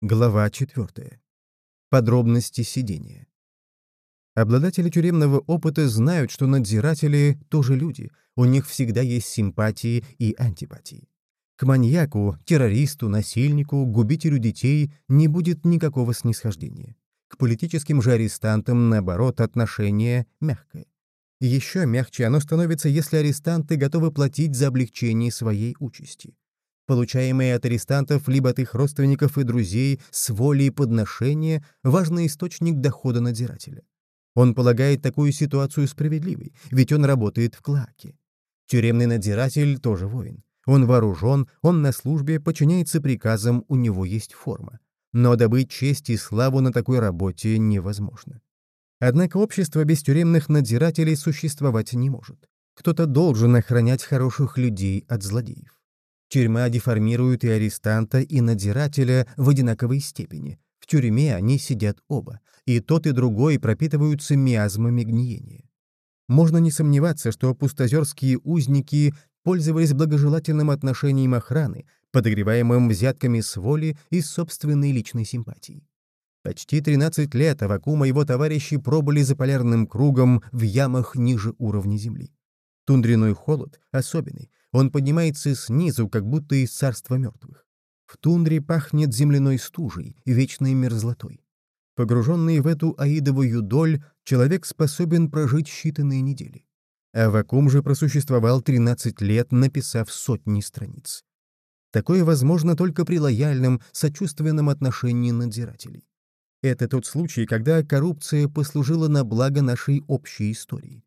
Глава 4. Подробности сидения. Обладатели тюремного опыта знают, что надзиратели тоже люди, у них всегда есть симпатии и антипатии. К маньяку, террористу, насильнику, губителю детей не будет никакого снисхождения. К политическим же арестантам, наоборот, отношение мягкое. Еще мягче оно становится, если арестанты готовы платить за облегчение своей участи получаемые от арестантов либо от их родственников и друзей с волей подношения, важный источник дохода надзирателя. Он полагает такую ситуацию справедливой, ведь он работает в клаке. Тюремный надзиратель тоже воин. Он вооружен, он на службе, подчиняется приказам, у него есть форма. Но добыть честь и славу на такой работе невозможно. Однако общество без тюремных надзирателей существовать не может. Кто-то должен охранять хороших людей от злодеев. Тюрьма деформирует и арестанта, и надзирателя в одинаковой степени. В тюрьме они сидят оба, и тот и другой пропитываются миазмами гниения. Можно не сомневаться, что пустозерские узники пользовались благожелательным отношением охраны, подогреваемым взятками с воли и собственной личной симпатии. Почти 13 лет Авакума и его товарищи пробыли за полярным кругом в ямах ниже уровня Земли. Тундряной холод особенный, он поднимается снизу, как будто из царства мертвых. В тундре пахнет земляной стужей, вечной мерзлотой. Погруженный в эту аидовую доль, человек способен прожить считанные недели. А вакуум же просуществовал 13 лет, написав сотни страниц. Такое возможно только при лояльном, сочувственном отношении надзирателей. Это тот случай, когда коррупция послужила на благо нашей общей истории.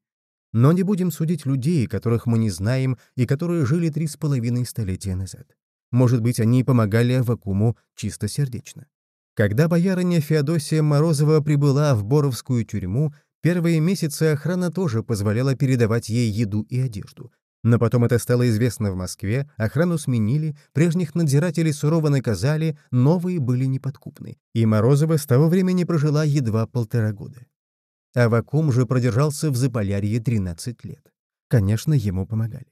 Но не будем судить людей, которых мы не знаем и которые жили три с половиной столетия назад. Может быть, они помогали Авакуму чистосердечно. Когда боярыня Феодосия Морозова прибыла в Боровскую тюрьму, первые месяцы охрана тоже позволяла передавать ей еду и одежду. Но потом это стало известно в Москве, охрану сменили, прежних надзирателей сурово наказали, новые были неподкупны, и Морозова с того времени прожила едва полтора года. А Вакум же продержался в Заполярье 13 лет. Конечно, ему помогали.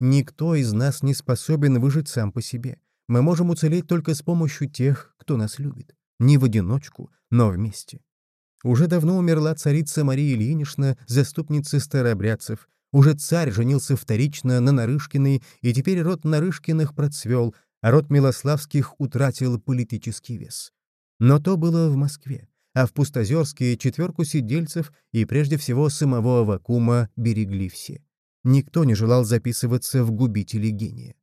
Никто из нас не способен выжить сам по себе. Мы можем уцелеть только с помощью тех, кто нас любит. Не в одиночку, но вместе. Уже давно умерла царица Мария Ильинична, заступница старообрядцев. Уже царь женился вторично на Нарышкиной, и теперь род Нарышкиных процвел, а род Милославских утратил политический вес. Но то было в Москве а в Пустозерске четверку сидельцев и прежде всего самого Авакума берегли все. Никто не желал записываться в губители гения.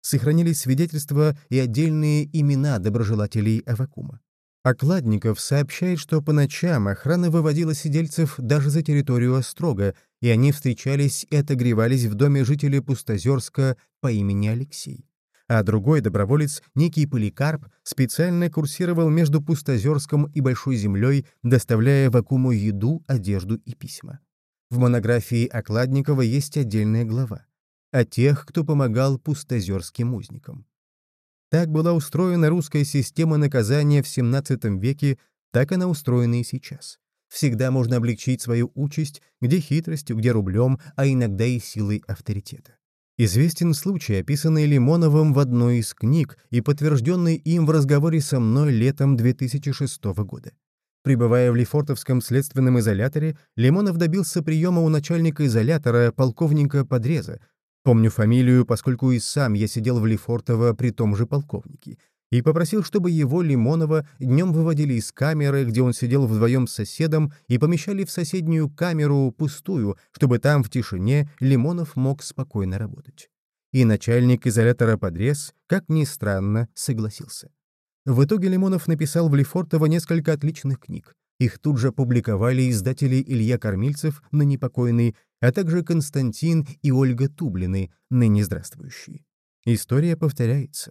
Сохранились свидетельства и отдельные имена доброжелателей Авакума. Окладников сообщает, что по ночам охрана выводила сидельцев даже за территорию Острога, и они встречались и отогревались в доме жителя Пустозерска по имени Алексей а другой доброволец, некий Поликарп, специально курсировал между Пустозерском и Большой землей, доставляя Вакуму еду, одежду и письма. В монографии Окладникова есть отдельная глава о тех, кто помогал пустозерским узникам. Так была устроена русская система наказания в XVII веке, так она устроена и сейчас. Всегда можно облегчить свою участь, где хитростью, где рублем, а иногда и силой авторитета. Известен случай, описанный Лимоновым в одной из книг и подтвержденный им в разговоре со мной летом 2006 года. Прибывая в Лефортовском следственном изоляторе, Лимонов добился приема у начальника изолятора, полковника Подреза. Помню фамилию, поскольку и сам я сидел в Лефортово при том же полковнике — и попросил, чтобы его, Лимонова, днем выводили из камеры, где он сидел вдвоем с соседом, и помещали в соседнюю камеру пустую, чтобы там в тишине Лимонов мог спокойно работать. И начальник изолятора подрез, как ни странно, согласился. В итоге Лимонов написал в Лефортово несколько отличных книг. Их тут же публиковали издатели Илья Кормильцев, ныне покойный, а также Константин и Ольга Тублины, ныне здравствующие. История повторяется.